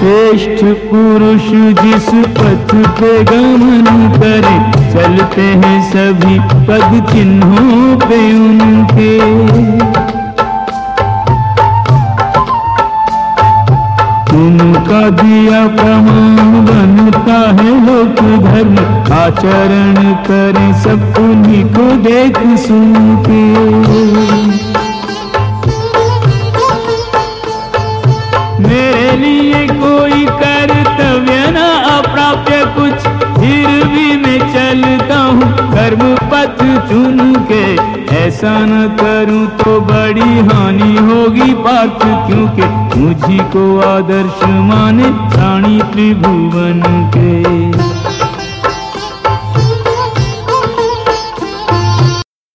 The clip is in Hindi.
श्रेष्ठ पुरुष जिस पथ पे गमन करे, चलते हैं सभी पद चिन्हों पे उनके। उनका दिया प्रमाण बनता है लोक धर्म, आचरण करें सब उन्हीं को देख सुन के। पथ चुन के ऐसा न करूँ तो बड़ी हानि होगी पार्थ क्योंकि मुझी को आदर्श माने प्राणी त्रिभुवन के।